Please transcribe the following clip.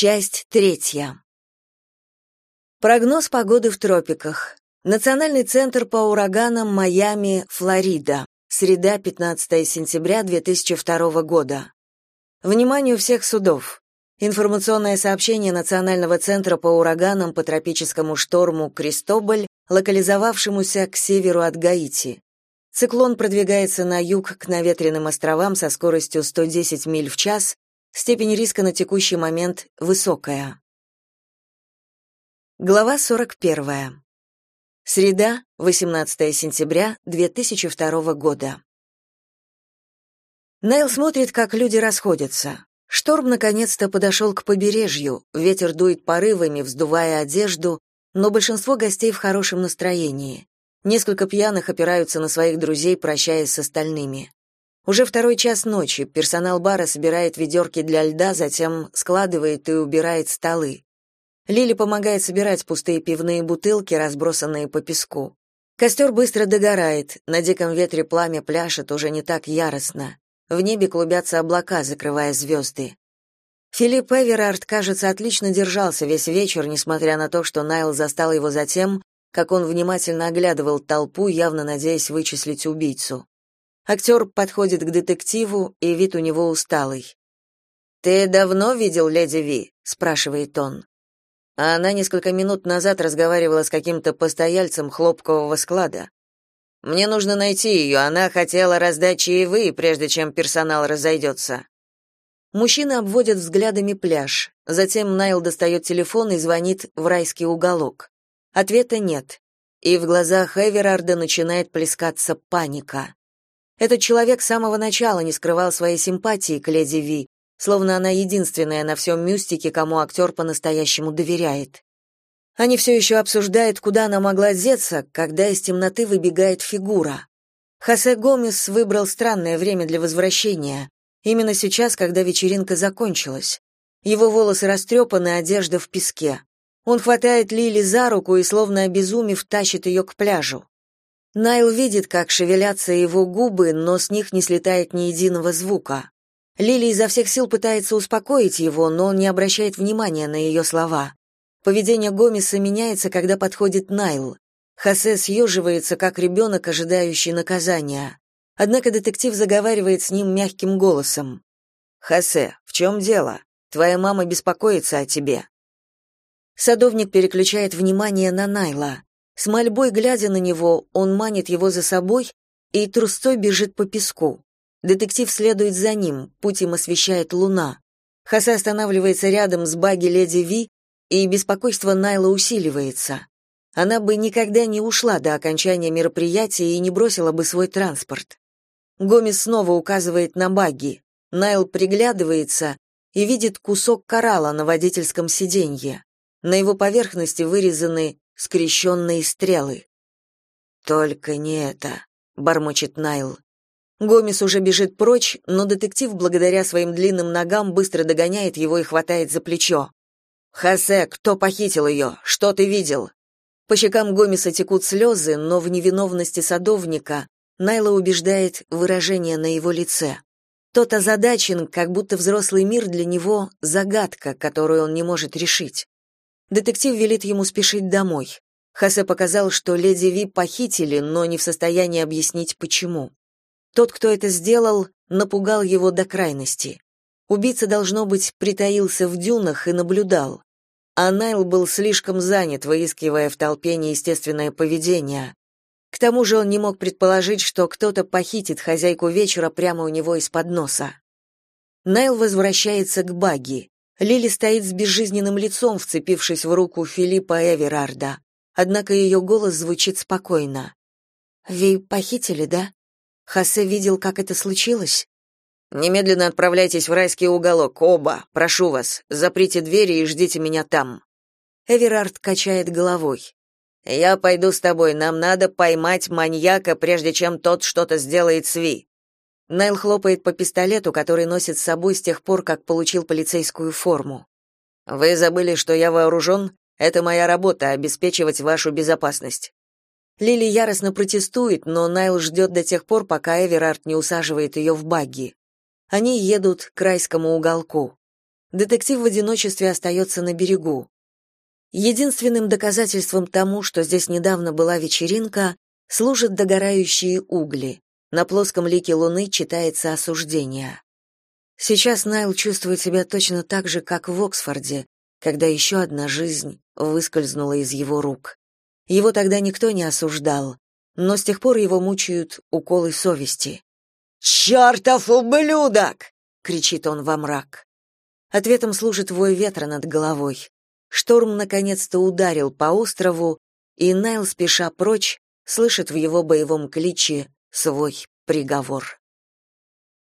Часть третья. Прогноз погоды в тропиках. Национальный центр по ураганам Майами, Флорида. Среда, 15 сентября 2002 года. Вниманию всех судов. Информационное сообщение Национального центра по ураганам по тропическому шторму Кристоболь, локализовавшемуся к северу от Гаити. Циклон продвигается на юг к наветренным островам со скоростью 110 миль в час, степень риска на текущий момент высокая. Глава 41. Среда, 18 сентября 2002 года. Найл смотрит, как люди расходятся. Шторм наконец-то подошел к побережью, ветер дует порывами, вздувая одежду, но большинство гостей в хорошем настроении. Несколько пьяных опираются на своих друзей, прощаясь с остальными. Уже второй час ночи, персонал бара собирает ведерки для льда, затем складывает и убирает столы. Лили помогает собирать пустые пивные бутылки, разбросанные по песку. Костер быстро догорает, на диком ветре пламя пляшет уже не так яростно. В небе клубятся облака, закрывая звезды. Филипп Эверард, кажется, отлично держался весь вечер, несмотря на то, что Найл застал его за тем, как он внимательно оглядывал толпу, явно надеясь вычислить убийцу. Актер подходит к детективу, и вид у него усталый. «Ты давно видел леди Ви?» — спрашивает он она несколько минут назад разговаривала с каким-то постояльцем хлопкового склада. Мне нужно найти ее, она хотела раздать чаевые, прежде чем персонал разойдется». Мужчины обводят взглядами пляж. Затем Найл достает телефон и звонит в райский уголок. Ответа нет. И в глазах Эверарда начинает плескаться паника. Этот человек с самого начала не скрывал своей симпатии к леди Ви, словно она единственная на всем мюстике, кому актер по-настоящему доверяет. Они все еще обсуждают, куда она могла деться, когда из темноты выбегает фигура. Хосе Гомес выбрал странное время для возвращения, именно сейчас, когда вечеринка закончилась. Его волосы растрепаны, одежда в песке. Он хватает Лили за руку и, словно обезумев, тащит ее к пляжу. Найл видит, как шевелятся его губы, но с них не слетает ни единого звука. Лили изо всех сил пытается успокоить его, но он не обращает внимания на ее слова. Поведение Гомеса меняется, когда подходит Найл. Хосе съеживается, как ребенок, ожидающий наказания. Однако детектив заговаривает с ним мягким голосом. «Хосе, в чем дело? Твоя мама беспокоится о тебе». Садовник переключает внимание на Найла. С мольбой глядя на него, он манит его за собой и трусцой бежит по песку. Детектив следует за ним, путь им освещает луна. Хосе останавливается рядом с багги леди Ви, и беспокойство Найла усиливается. Она бы никогда не ушла до окончания мероприятия и не бросила бы свой транспорт. Гомес снова указывает на багги. Найл приглядывается и видит кусок коралла на водительском сиденье. На его поверхности вырезаны скрещенные стрелы. «Только не это», — бормочет Найл. Гомес уже бежит прочь, но детектив, благодаря своим длинным ногам, быстро догоняет его и хватает за плечо. «Хосе, кто похитил ее? Что ты видел?» По щекам Гомеса текут слезы, но в невиновности садовника Найла убеждает выражение на его лице. Тот озадачен, как будто взрослый мир для него — загадка, которую он не может решить. Детектив велит ему спешить домой. Хосе показал, что леди Ви похитили, но не в состоянии объяснить, почему. Тот, кто это сделал, напугал его до крайности. Убийца, должно быть, притаился в дюнах и наблюдал. А Найл был слишком занят, выискивая в толпе неестественное поведение. К тому же он не мог предположить, что кто-то похитит хозяйку вечера прямо у него из-под носа. Найл возвращается к Багги. Лили стоит с безжизненным лицом, вцепившись в руку Филиппа Эверарда. Однако ее голос звучит спокойно. «Ви похитили, да?» Хосе видел, как это случилось? Немедленно отправляйтесь в райский уголок, оба, прошу вас. Заприте двери и ждите меня там. Эверард качает головой. Я пойду с тобой, нам надо поймать маньяка, прежде чем тот что-то сделает с Ви. Найл хлопает по пистолету, который носит с собой с тех пор, как получил полицейскую форму. Вы забыли, что я вооружен? Это моя работа обеспечивать вашу безопасность. Лили яростно протестует, но Найл ждет до тех пор, пока Эверард не усаживает ее в багги. Они едут к райскому уголку. детектив в одиночестве остается на берегу. Единственным доказательством тому, что здесь недавно была вечеринка, служат догорающие угли. На плоском лике луны читается осуждение. Сейчас Найл чувствует себя точно так же, как в Оксфорде, когда еще одна жизнь выскользнула из его рук. Его тогда никто не осуждал, но с тех пор его мучают уколы совести. «Чертов ублюдок!» — кричит он во мрак. Ответом служит вой ветра над головой. Шторм наконец-то ударил по острову, и Найл, спеша прочь, слышит в его боевом кличе свой приговор.